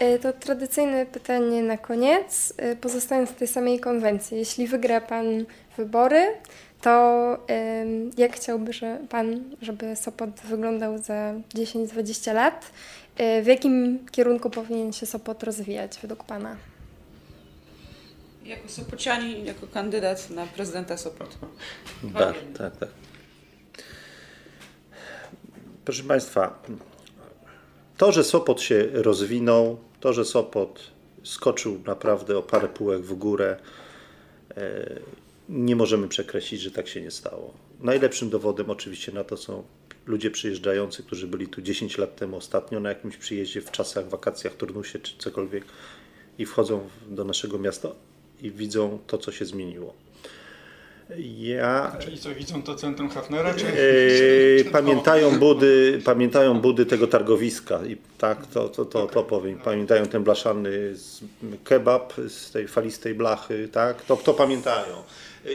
E, to tradycyjne pytanie na koniec, e, pozostając w tej samej konwencji. Jeśli wygra Pan wybory, to jak chciałby że Pan, żeby Sopot wyglądał za 10-20 lat? W jakim kierunku powinien się Sopot rozwijać według Pana? Jako Sopocianin, jako kandydat na prezydenta Sopotu. Tak, tak, tak. Proszę Państwa, to, że Sopot się rozwinął, to, że Sopot skoczył naprawdę o parę półek w górę, e, nie możemy przekreślić, że tak się nie stało. Najlepszym dowodem oczywiście na to są ludzie przyjeżdżający, którzy byli tu 10 lat temu ostatnio na jakimś przyjeździe w czasach, wakacjach, turnusie czy cokolwiek i wchodzą do naszego miasta i widzą to, co się zmieniło. Ja, Czyli co, widzą to centrum Hafnera? Czy... Yy, pamiętają, budy, pamiętają budy tego targowiska i tak, to, to, to, to powiem. Pamiętają ten blaszany kebab z tej falistej blachy, tak? To, to pamiętają.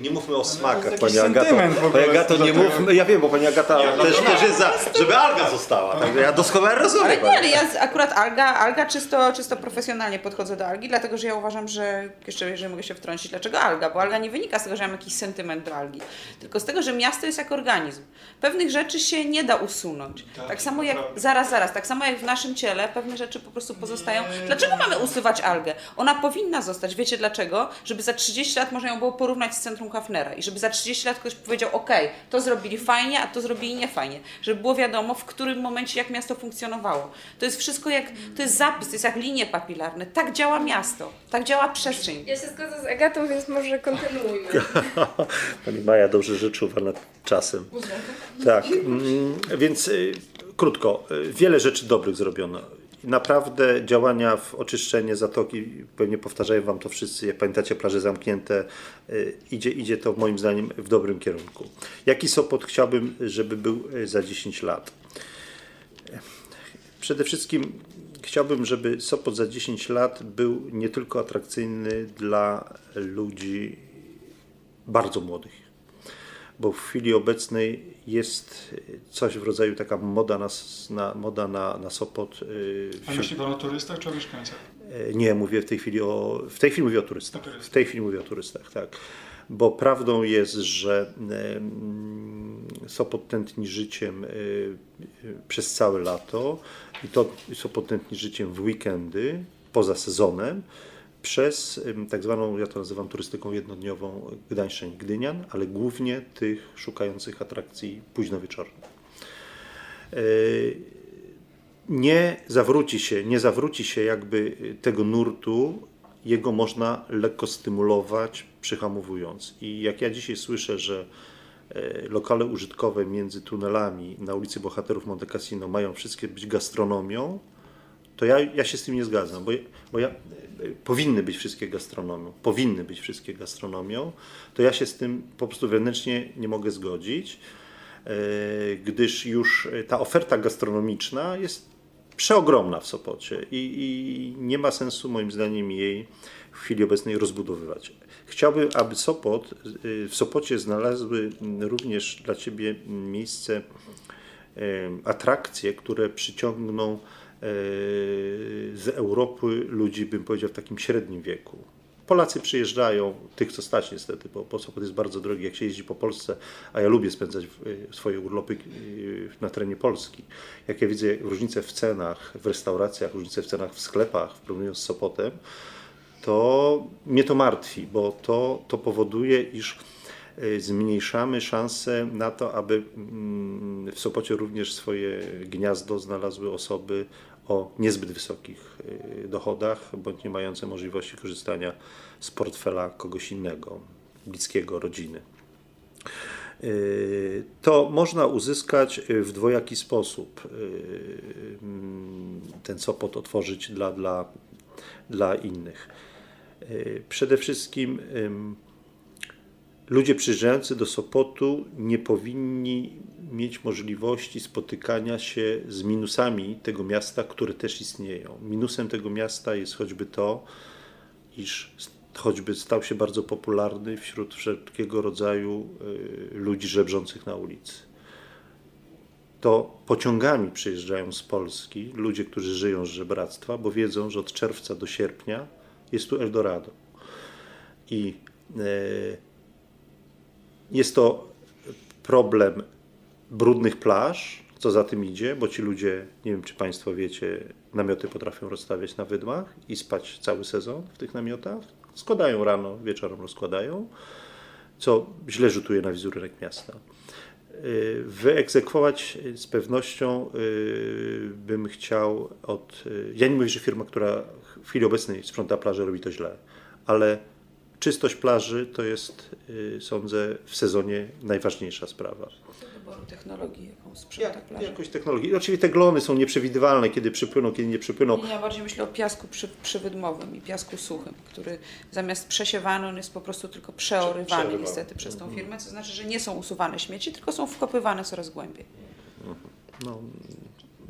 Nie mówmy o smakach, pani Agato. Pani Agato, nie mówmy, ja wiem, bo pani Agata ja też, też jest za, żeby Alga została. Także ja doskonale rozumiem. Ale nie, ale ja akurat Alga, Alga czysto, czysto profesjonalnie podchodzę do Algi, dlatego że ja uważam, że, jeszcze jeżeli mogę się wtrącić, dlaczego Alga? Bo Alga nie wynika z tego, że mam jakiś sentyment do Algi, tylko z tego, że miasto jest jak organizm. Pewnych rzeczy się nie da usunąć. Tak, tak samo jak, zaraz, zaraz, tak samo jak w naszym ciele pewne rzeczy po prostu pozostają. Dlaczego mamy usuwać Algę? Ona powinna zostać. Wiecie dlaczego? Żeby za 30 lat można ją było porównać z centrum Hafnera i żeby za 30 lat ktoś powiedział, ok, to zrobili fajnie, a to zrobili nie fajnie. Żeby było wiadomo, w którym momencie jak miasto funkcjonowało. To jest wszystko jak, to jest zapis, to jest jak linie papilarne. Tak działa miasto, tak działa przestrzeń. Ja się zgodzę z Agatą, więc może kontynuujmy. Pani Maja dobrze że czuwa nad czasem. Tak, mm, więc y, krótko, y, wiele rzeczy dobrych zrobiono naprawdę działania w oczyszczenie zatoki, pewnie powtarzają Wam to wszyscy, jak pamiętacie plaże zamknięte, y, idzie, idzie to moim zdaniem w dobrym kierunku. Jaki Sopot chciałbym, żeby był y, za 10 lat? Przede wszystkim chciałbym, żeby Sopot za 10 lat był nie tylko atrakcyjny dla ludzi bardzo młodych, bo w chwili obecnej jest coś w rodzaju taka moda na, na moda na, na Sopot. Y, A myśli Pan o turystach czy o mieszkańcach? E, nie, mówię w tej chwili o, w tej chwili mówię o turystach. W tej chwili mówię o turystach, tak. Bo prawdą jest, że Sopot tętni życiem y, y, przez całe lato i to Sopot tętni życiem w weekendy, poza sezonem przez tak zwaną, ja to nazywam turystyką jednodniową Gdańszczyn Gdynian, ale głównie tych szukających atrakcji późnowieczornych. E, nie zawróci się, nie zawróci się jakby tego nurtu, jego można lekko stymulować, przyhamowując. I jak ja dzisiaj słyszę, że e, lokale użytkowe między tunelami na ulicy Bohaterów Monte Cassino mają wszystkie być gastronomią, to ja, ja się z tym nie zgadzam, bo, bo ja, powinny być wszystkie gastronomią, powinny być wszystkie gastronomią, to ja się z tym po prostu wewnętrznie nie mogę zgodzić, e, gdyż już ta oferta gastronomiczna jest przeogromna w Sopocie i, i nie ma sensu moim zdaniem jej w chwili obecnej rozbudowywać. Chciałbym, aby Sopot, w Sopocie znalazły również dla Ciebie miejsce, e, atrakcje, które przyciągną z Europy ludzi, bym powiedział, w takim średnim wieku. Polacy przyjeżdżają, tych co stać niestety, bo, bo Sopot jest bardzo drogi, jak się jeździ po Polsce, a ja lubię spędzać swoje urlopy na terenie Polski. Jak ja widzę różnice w cenach, w restauracjach, różnice w cenach w sklepach, w porównaniu z Sopotem, to mnie to martwi, bo to, to powoduje, iż e, zmniejszamy szanse na to, aby mm, w Sopocie również swoje gniazdo znalazły osoby o niezbyt wysokich y, dochodach, bądź nie mające możliwości korzystania z portfela kogoś innego, bliskiego, rodziny. Y, to można uzyskać w dwojaki sposób. Y, ten sopot otworzyć dla, dla, dla innych. Przede wszystkim ludzie przyjeżdżający do Sopotu nie powinni mieć możliwości spotykania się z minusami tego miasta, które też istnieją. Minusem tego miasta jest choćby to, iż choćby stał się bardzo popularny wśród wszelkiego rodzaju y, ludzi żebrzących na ulicy. to pociągami przyjeżdżają z Polski ludzie, którzy żyją z żebractwa, bo wiedzą, że od czerwca do sierpnia jest tu Eldorado. I e, jest to problem brudnych plaż, co za tym idzie, bo ci ludzie, nie wiem czy Państwo wiecie, namioty potrafią rozstawiać na wydmach i spać cały sezon w tych namiotach. Składają rano, wieczorem rozkładają, co źle rzutuje na wizerunek miasta. Y, wyegzekwować z pewnością y, bym chciał od. Y, ja nie mówię, że firma, która w chwili obecnej sprząta plażę, robi to źle, ale czystość plaży to jest, sądzę, w sezonie najważniejsza sprawa wyboru technologii, jaką sprzęta Jak, plaży. Jakoś technologii. Oczywiście te glony są nieprzewidywalne, kiedy przypłyną, kiedy nie przypłyną. Nie, ja bardziej myślę o piasku przy, przywydmowym i piasku suchym, który zamiast przesiewany, on jest po prostu tylko przeorywany Przerywany. niestety przez tą Mhm. firmę, co znaczy, że nie są usuwane śmieci, tylko są wkopywane coraz głębiej. No,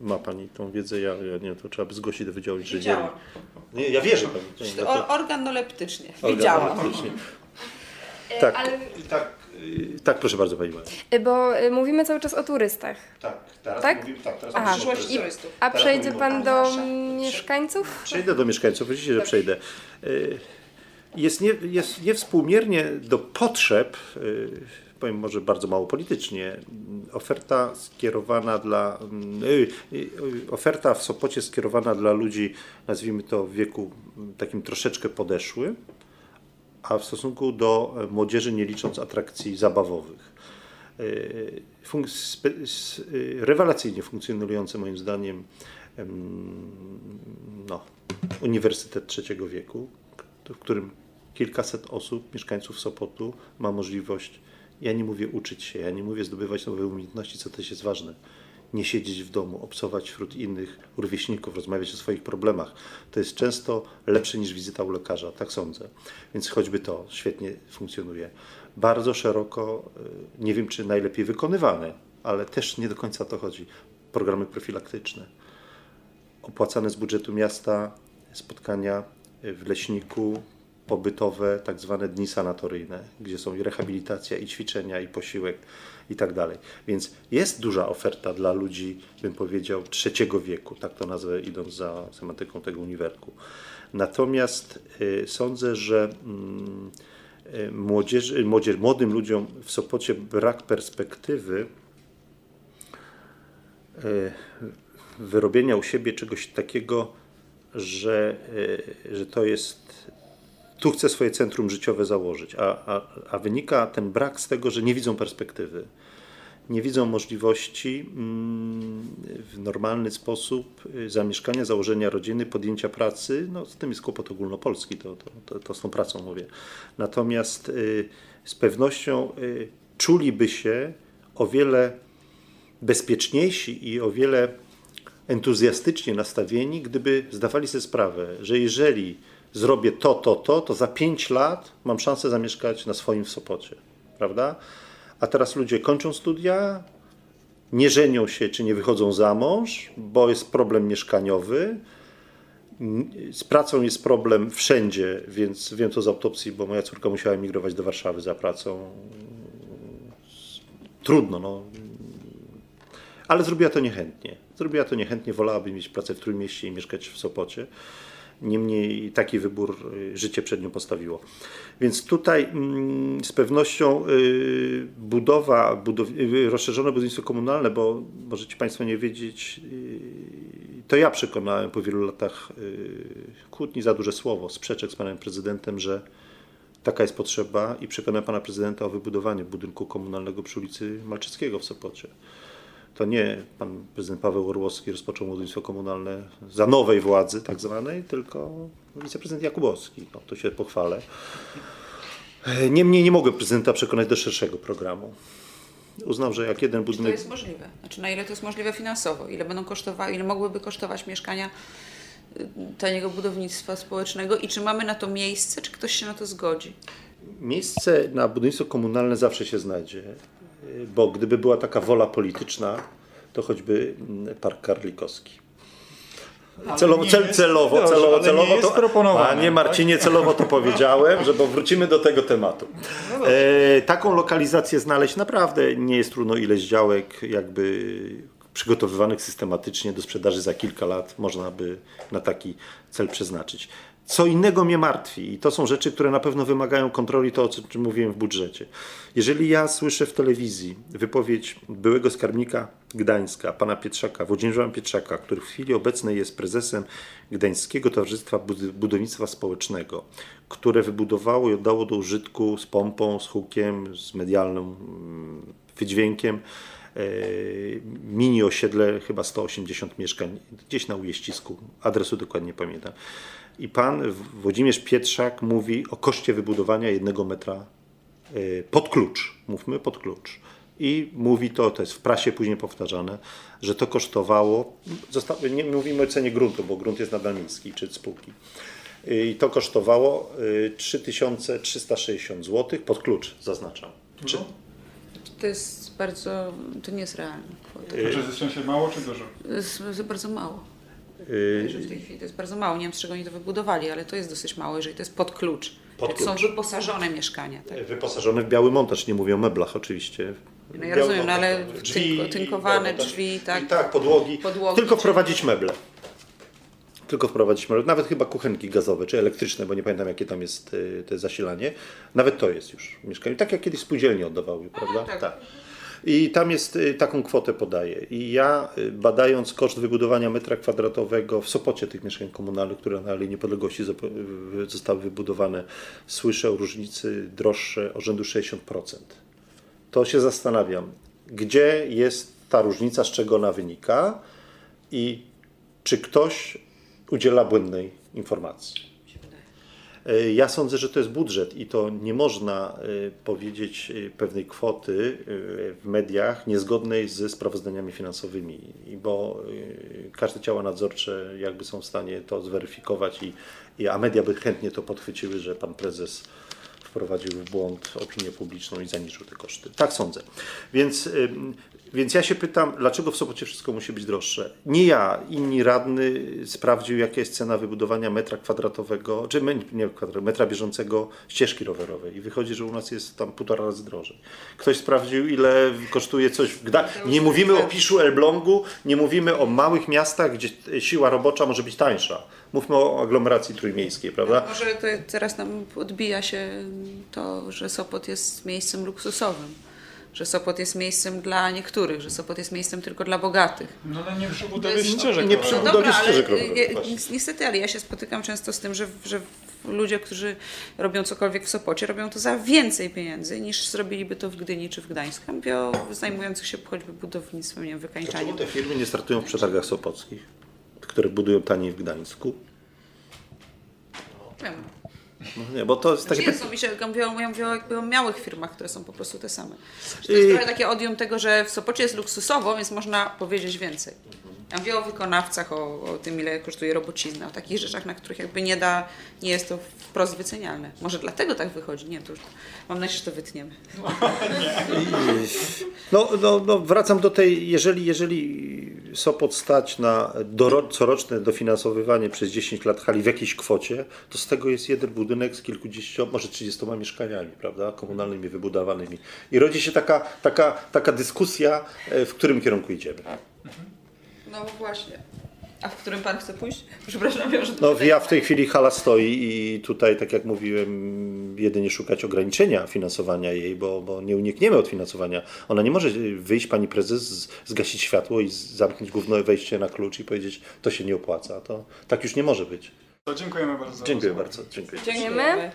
ma Pani tą wiedzę, ja, ja nie to trzeba by zgłosić do Wydziału Inżynierii. Widziałam. Nie, ja wierzę Pani. Nie, no Or, organoleptycznie. Widziałam. Organoleptycznie. E, Tak, Ale, i tak, y, tak, proszę bardzo Pani. Maria. e, bo e, mówimy cały czas o turystach. Tak, teraz Tak? mówimy, tak, teraz Aha. mówimy o Przyszłość turystach. turystów. A Teraz przejdzie mówimy Pan do Nasza. mieszkańców? Przejdę do mieszkańców, oczywiście, że przejdę. Y, Jest, nie, jest niewspółmiernie do potrzeb, y, powiem może bardzo mało politycznie, oferta skierowana dla, y, y, oferta w Sopocie skierowana dla ludzi, nazwijmy to w wieku takim troszeczkę podeszłym, a w stosunku do młodzieży nie licząc atrakcji zabawowych. Y, Funk- rewelacyjnie funkcjonujące moim zdaniem em, no, Uniwersytet Trzeciego Wieku, w którym kilkaset osób, mieszkańców Sopotu ma możliwość, ja nie mówię uczyć się, ja nie mówię zdobywać nowe umiejętności, co też jest ważne, nie siedzieć w domu, obcować wśród innych rówieśników, rozmawiać o swoich problemach. To jest często lepsze niż wizyta u lekarza, tak sądzę. Więc choćby to świetnie funkcjonuje. Bardzo szeroko, y, nie wiem czy najlepiej wykonywane, ale też nie do końca o to chodzi. Programy profilaktyczne, opłacane z budżetu miasta spotkania w leśniku, pobytowe, tak zwane dni sanatoryjne, gdzie są i rehabilitacja, i ćwiczenia, i posiłek, i tak dalej. Więc jest duża oferta dla ludzi, bym powiedział, trzeciego wieku, tak to nazwę, idąc za semantyką tego uniwerku. Natomiast y, sądzę, że mm, y, młodzież, młodym ludziom w Sopocie brak perspektywy y, wyrobienia u siebie czegoś takiego, że, y, że to jest. Tu chcę swoje centrum życiowe założyć, a, a, a wynika ten brak z tego, że nie widzą perspektywy. Nie widzą możliwości mm, w normalny sposób y, zamieszkania, założenia rodziny, podjęcia pracy. No, z tym jest kłopot ogólnopolski, to, to, to, to z tą pracą mówię. Natomiast y, z pewnością y, czuliby się o wiele bezpieczniejsi i o wiele entuzjastycznie nastawieni, gdyby zdawali sobie sprawę, że jeżeli zrobię to, to, to, to za 5 lat mam szansę zamieszkać na swoim w Sopocie, prawda? A teraz ludzie kończą studia, nie żenią się czy nie wychodzą za mąż, bo jest problem mieszkaniowy. Z pracą jest problem wszędzie, więc wiem to z autopsji, bo moja córka musiała emigrować do Warszawy za pracą. Trudno, no. Ale zrobiła to niechętnie. Zrobiła to niechętnie, wolałaby mieć pracę w Trójmieście i mieszkać w Sopocie. Niemniej taki wybór y, życie przed nią postawiło. Więc tutaj mm, z pewnością y, budowa, budow, y, rozszerzone budownictwo komunalne, bo możecie Państwo nie wiedzieć, to ja przekonałem po wielu latach kłótni za duże słowo, sprzeczek z panem prezydentem, że taka jest potrzeba i przekonałem pana prezydenta o wybudowaniu budynku komunalnego przy ulicy Malczyckiego w Sopocie. To nie pan prezydent Paweł Orłowski rozpoczął budownictwo komunalne za nowej władzy tak zwanej, tylko wiceprezydent Jakubowski. No, to się pochwalę. Niemniej nie mogę prezydenta przekonać do szerszego programu. Uznał, że jak jeden Czy to budynek... jest możliwe? Znaczy, na ile to jest możliwe finansowo? Ile będą kosztowały, ile mogłyby kosztować mieszkania y, taniego budownictwa społecznego i czy mamy na to miejsce, czy ktoś się na to zgodzi? Miejsce na budownictwo komunalne zawsze się znajdzie, bo gdyby była taka wola polityczna, to choćby mm, Park Karlikowski. Nie cel, celowo, dobrze, celowo, nie celowo jest to. proponowane, Panie tak? Marcinie, celowo to powiedziałem, że bo wrócimy do tego tematu. No E, taką lokalizację znaleźć naprawdę nie jest trudno. Ileś działek, jakby przygotowywanych systematycznie do sprzedaży za kilka lat można by na taki cel przeznaczyć. Co innego mnie martwi i to są rzeczy, które na pewno wymagają kontroli, to o czym mówiłem w budżecie. Jeżeli ja słyszę w telewizji wypowiedź byłego skarbnika Gdańska, pana Pietrzaka, Włodzimierza Pietrzaka, który w chwili obecnej jest prezesem Gdańskiego Towarzystwa Budownictwa Społecznego, które wybudowało i oddało do użytku z pompą, z hukiem, z medialnym mm, wydźwiękiem e, mini osiedle, chyba 180 mieszkań, gdzieś na Ujeścisku, adresu dokładnie nie pamiętam. I pan Włodzimierz Pietrzak mówi o koszcie wybudowania jednego metra e, pod klucz, mówmy pod klucz. I mówi to, to jest w prasie później powtarzane, że to kosztowało, nie mówimy o cenie gruntu, bo grunt jest nadal niski, czy spółki. I to kosztowało 3360 zł pod klucz, zaznaczam. Czy... To jest bardzo, to nie jest realne. Czy to jest w sensie mało czy dużo? Jest bardzo mało. Że w tej chwili to jest bardzo mało. Nie wiem, z czego oni to wybudowali, ale to jest dosyć mało, jeżeli to jest pod klucz. Pod klucz. są wyposażone mieszkania. Tak? Wyposażone w biały montaż, nie mówię o meblach oczywiście. No ja rozumiem, no ale tak. tynko- tynkowane drzwi, tak. I tak, podłogi. Podłogi, Tylko wprowadzić meble. Tylko wprowadzić meble. Nawet chyba kuchenki gazowe czy elektryczne, bo nie pamiętam jakie tam jest y, to zasilanie. Nawet to jest już w mieszkaniu. Tak jak kiedyś spółdzielnie oddawały, prawda? tak. I tam jest, y, taką kwotę podaję. I ja y, badając koszt wybudowania metra kwadratowego w Sopocie tych mieszkań komunalnych, które na Alei Niepodległości zostały wybudowane, słyszę o różnicy droższe o rzędu 60%. To się zastanawiam, gdzie jest ta różnica, z czego ona wynika i czy ktoś udziela błędnej informacji. E, Ja sądzę, że to jest budżet i to nie można e, powiedzieć e, pewnej kwoty w mediach niezgodnej ze sprawozdaniami finansowymi, bo każde ciała nadzorcze jakby są w stanie to zweryfikować i, i a media by chętnie to podchwyciły, że pan prezes wprowadził w błąd opinię publiczną i zaniżył te koszty. Tak sądzę. Więc, więc ja się pytam, dlaczego w Sopocie wszystko musi być droższe? Nie ja, inni radny sprawdził, jaka jest cena wybudowania metra kwadratowego, czy nie kwadrat, metra bieżącego ścieżki rowerowej i wychodzi, że u nas jest tam półtora razy drożej. Ktoś sprawdził, ile kosztuje coś w Gdańsku. Nie mówimy o Piszu, Elblągu, nie mówimy o małych miastach, gdzie siła robocza może być tańsza. Mówmy o aglomeracji trójmiejskiej, prawda? Może to teraz nam odbija się to, że Sopot jest miejscem luksusowym. Że Sopot jest miejscem dla niektórych, że Sopot jest miejscem tylko dla bogatych. No ale nie przy budowie jest- ścieżek. nie rowerowych. przy No budowie dobra, ale ścieżek rowerowych, ni- niestety, ale ja się spotykam często z tym, że, że ludzie, którzy robią cokolwiek w Sopocie, robią to za więcej pieniędzy niż zrobiliby to w Gdyni czy w Gdańsku. Mówię o zajmujących się choćby budownictwem, nie wiem, wykańczaniem. Dlaczego te firmy nie startują w przetargach sopockich, które budują taniej w Gdańsku? Wiem. No nie, bo to jest takie... Znaczy, ja mówię o jakby o małych firmach, które są po prostu te same. Że To jest I- trochę takie odium tego, że w Sopocie jest luksusowo, więc można powiedzieć więcej. Ja mówię o wykonawcach, o, o tym, ile kosztuje robocizna, o takich rzeczach, na których jakby nie da, nie jest to wprost wycenialne. Może dlatego tak wychodzi, nie wiem, to już mam nadzieję, że to wytniemy. No, no, no wracam do tej, jeżeli, jeżeli Sopot stać na doro, coroczne dofinansowywanie przez 10 lat hali w jakiejś kwocie, to z tego jest jeden budynek z kilkudziesięcioma, może 30 mieszkaniami, prawda, komunalnymi, wybudowanymi. I rodzi się taka, taka, taka dyskusja, e, w którym kierunku idziemy. No właśnie. A w którym pan chce pójść? Przepraszam, ja, że No, ja w tej chwili hala stoi i tutaj, tak jak mówiłem, jedynie szukać ograniczenia finansowania jej, bo, bo nie unikniemy od finansowania. Ona nie może wyjść, pani prezes, zgasić światło i zamknąć główne wejście na klucz i powiedzieć, to się nie opłaca. To tak już nie może być. To dziękujemy bardzo. za Dziękuję bardzo. Dziękuję. Dziękujemy.